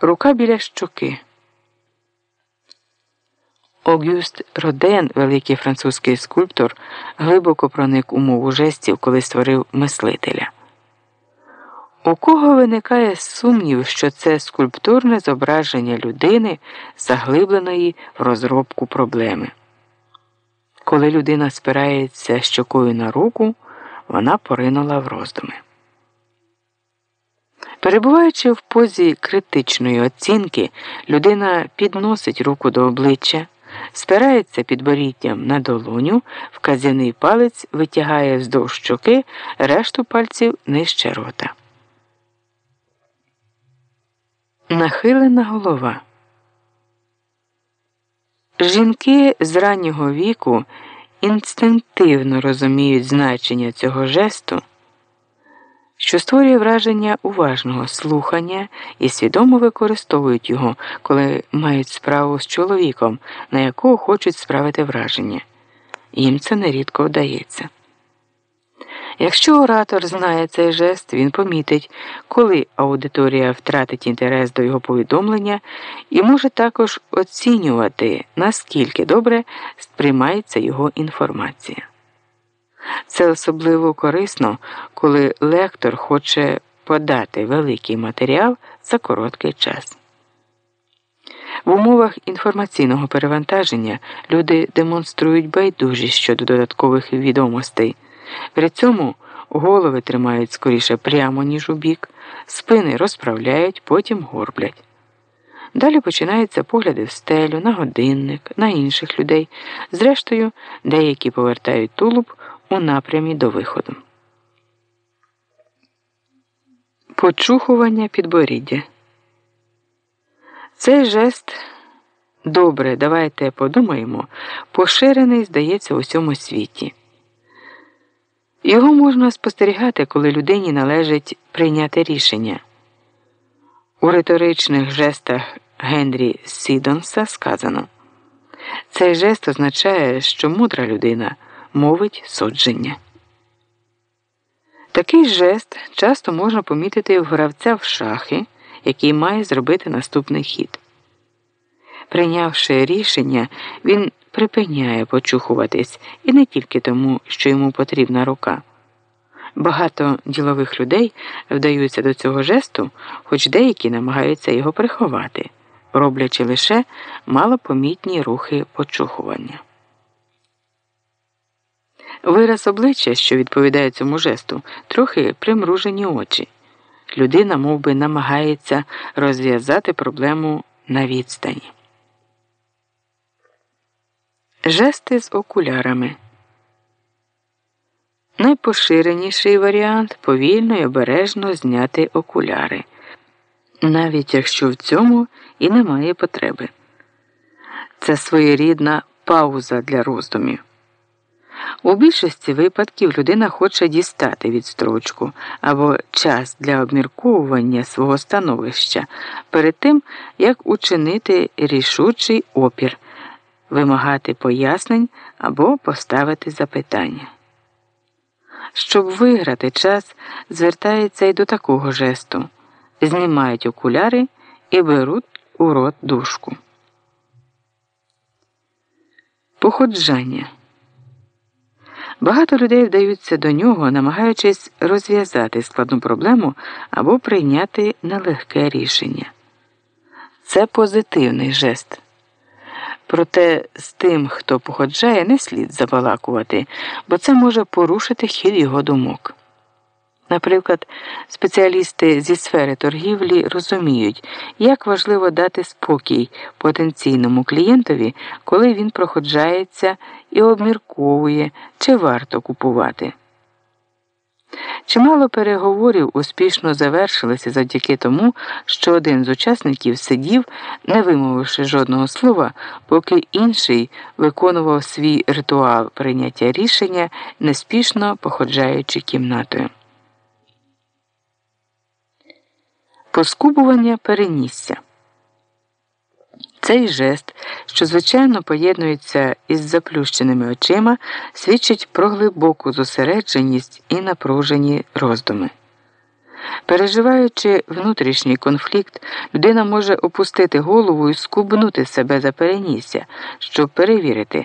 Рука біля щоки. Огюст Роден, великий французький скульптор, глибоко проник у мову жестів, коли створив мислителя. У кого виникає сумнів, що це скульптурне зображення людини, заглибленої в розробку проблеми. Коли людина спирається щокою на руку, вона поринула в роздуми. Перебуваючи в позі критичної оцінки, людина підносить руку до обличчя, спирається підборіддям на долоню, вказяний палець витягає вздовж щоки, решту пальців нижче рота. Нахилена голова. Жінки з раннього віку інстинктивно розуміють значення цього жесту що створює враження уважного слухання і свідомо використовують його, коли мають справу з чоловіком, на якого хочуть справити враження. Їм це нерідко вдається. Якщо оратор знає цей жест, він помітить, коли аудиторія втратить інтерес до його повідомлення і може також оцінювати, наскільки добре сприймається його інформація. Це особливо корисно, коли лектор хоче подати великий матеріал за короткий час. В умовах інформаційного перевантаження люди демонструють байдужість щодо додаткових відомостей. При цьому голови тримають скоріше прямо, ніж у бік, спини розправляють, потім горблять. Далі починаються погляди в стелю, на годинник, на інших людей. Зрештою, деякі повертають тулуб у напрямі до виходу. Почухування підборіддя. Цей жест добре, давайте подумаємо, поширений, здається, у всьому світі. Його можна спостерігати, коли людині належить прийняти рішення. У риторичних жестах Генрі Сідонса сказано цей жест означає, що мудра людина мовить судження. Такий жест часто можна помітити в гравця в шахи, який має зробити наступний хід. Прийнявши рішення, він припиняє почухуватись і не тільки тому, що йому потрібна рука. Багато ділових людей вдаються до цього жесту, хоч деякі намагаються його приховати, роблячи лише малопомітні рухи почухування. Вираз обличчя, що відповідає цьому жесту, трохи примружені очі. Людина мов би, намагається розв'язати проблему на відстані. Жести з окулярами. Найпоширеніший варіант повільно і обережно зняти окуляри, навіть якщо в цьому і немає потреби. Це своєрідна пауза для роздумів. У більшості випадків людина хоче дістати відстрочку або час для обмірковування свого становища перед тим, як учинити рішучий опір, вимагати пояснень або поставити запитання. Щоб виграти час, звертається й до такого жесту знімають окуляри і беруть у рот дужку. Походжання Багато людей вдаються до нього, намагаючись розв'язати складну проблему або прийняти нелегке рішення. Це позитивний жест. Проте з тим, хто походжає, не слід забалакувати, бо це може порушити хід його думок. Наприклад, спеціалісти зі сфери торгівлі розуміють, як важливо дати спокій потенційному клієнтові, коли він проходжається і обмірковує, чи варто купувати. Чимало переговорів успішно завершилися завдяки тому, що один з учасників сидів, не вимовивши жодного слова, поки інший виконував свій ритуал прийняття рішення, неспішно походжаючи кімнатою. Поскубування перенісся. Цей жест, що звичайно поєднується із заплющеними очима, свідчить про глибоку зосередженість і напружені роздуми. Переживаючи внутрішній конфлікт, людина може опустити голову і скубнути себе за перенісся, щоб перевірити,